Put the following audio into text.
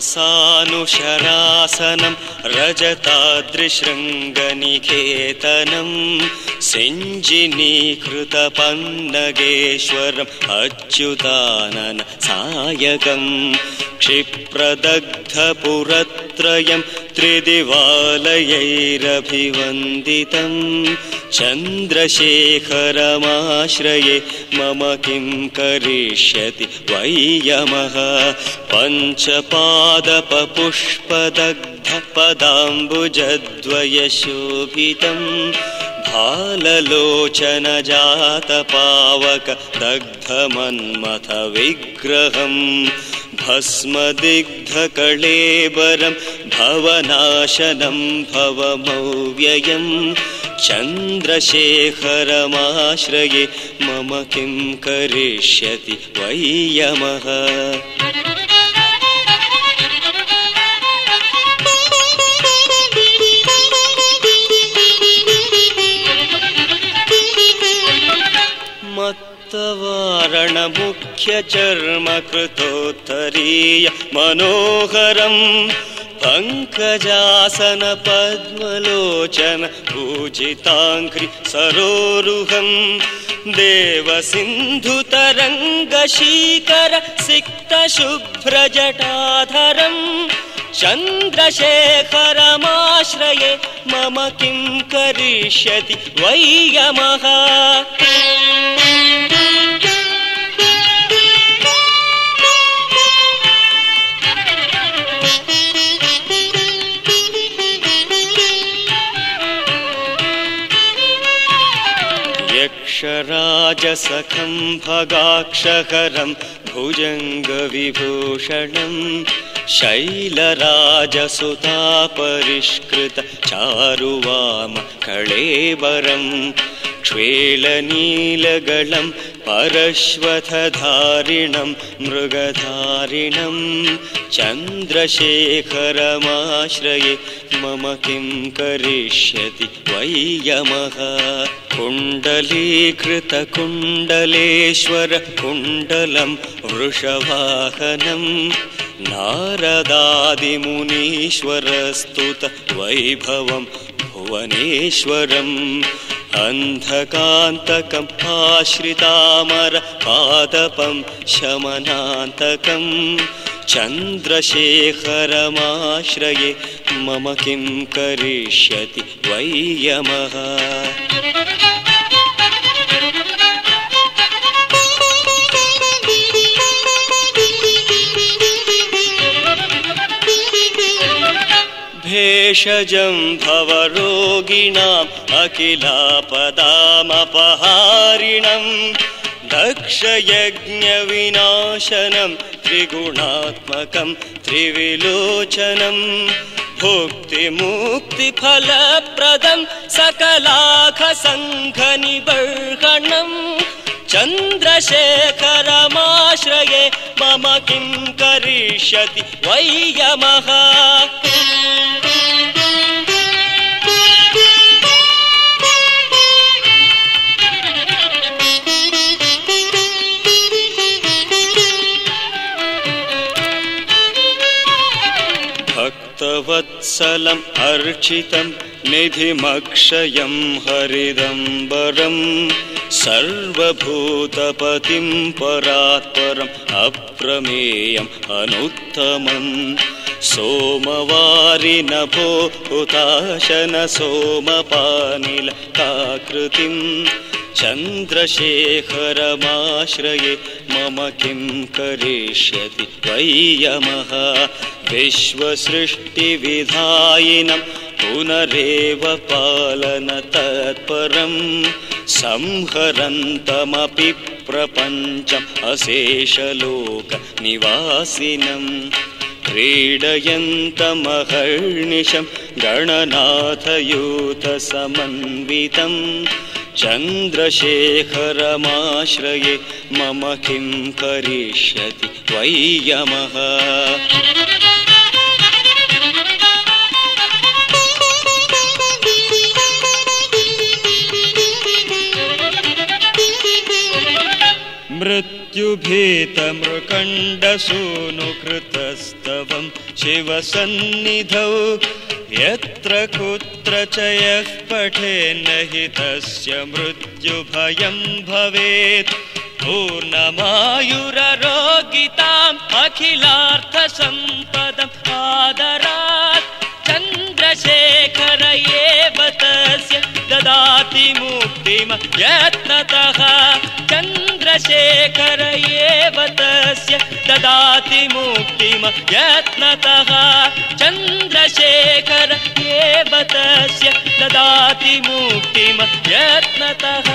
सानुशरासनं रजतादृशृङ्गनिकेतनं सिञ्जिनीकृतपन्नगेश्वरम् अच्युतानन सायकम् क्षिप्रदग्धपुरत्रयं त्रिदिवालयैरभिवन्दितम् चन्द्रशेखरमाश्रये मम किं करिष्यति वैयमः पञ्चपादपपुष्पदग्धपदाम्बुजद्वयशोभितम् भाललोचनजातपावक दग्धमन्मथ विग्रहम् भस्मदिग्धकळेबरं भवनाशनं भवमौव्ययम् चन्द्रशेखरमाश्रये मम किं करिष्यति वैयमः मत्तवारणमुख्यचर्मकृतोत्तरीय मनोहरम् पङ्कजासन पद्मलोचन पूजिताङ्घ्रि सरोरुहम् देवसिन्धुतरङ्गशीकर सिक्तशुभ्रजटाधरम् चन्द्रशेखरमाश्रये मम किं करिष्यति वैयमः यक्षराजसखं भगाक्षहरं भुजङ्गविभूषणम् शैलराजसुतापरिष्कृत चारुवाम कळेबरम् क्ष्वेलनीलगलं परश्वथधारिणं मृगधारिणं चन्द्रशेखरमाश्रये मम किं करिष्यति वैयमः कुण्डलीकृतकुण्डलेश्वर कुण्डलं वृषवाहनम् नारदादिमुनीश्वरस्तुत वैभवं भुवनेश्वरम् अन्धकान्तकम् आश्रितामर पादपं शमनान्तकम् चन्द्रशेखरमाश्रये मम किं करिष्यति वैयमः भेषजं भवरोगिणाम् अखिलापदामपहारिणम् दक्षयज्ञविनाशनं त्रिगुणात्मकं त्रिविलोचनम् भुक्तिमुक्तिफलप्रदं सकलाखसङ्घनिबर्हणम् चन्द्रशेखरमाश्रये मम किं करिष्यति वैयमः भक्तवत्सलम् अर्चितं निधिमक्षयं हरिदम्बरम् सर्वभूतपतिं परात्परम् अप्रमेयम् अनुत्तमम् सोमवारिनभो हुताशन सोमपानिलकाकृतिम् चन्द्रशेखरमाश्रये मम किं करिष्यति वैयमः विश्वसृष्टिविधायिनं पुनरेव पालनतत्परम् संहरन्तमपि प्रपञ्चम् अशेषलोकनिवासिनम् क्रीडयन्तमहर्निशं गणनाथयूतसमन्वितम् चन्द्रशेखरमाश्रये मम किं करिष्यति वैयमः मृत् मृत्युभीतमृकण्डसूनुकृतस्तवं शिवसन्निधौ यत्र कुत्र च यः पठेन्न हि तस्य मृत्युभयं भवेत् पूर्णमायुररोगिताम् अखिलार्थसम्पदम् आदरात् चन्द्रशेखर एव तस्य ददाति मुक्तिम यत्नतः चन्द्रशेखर एव तस्य ददाति मुक्तिम यत्नतः चन्द्रशेखर एव तस्य ददाति मुक्तिम यत्नतः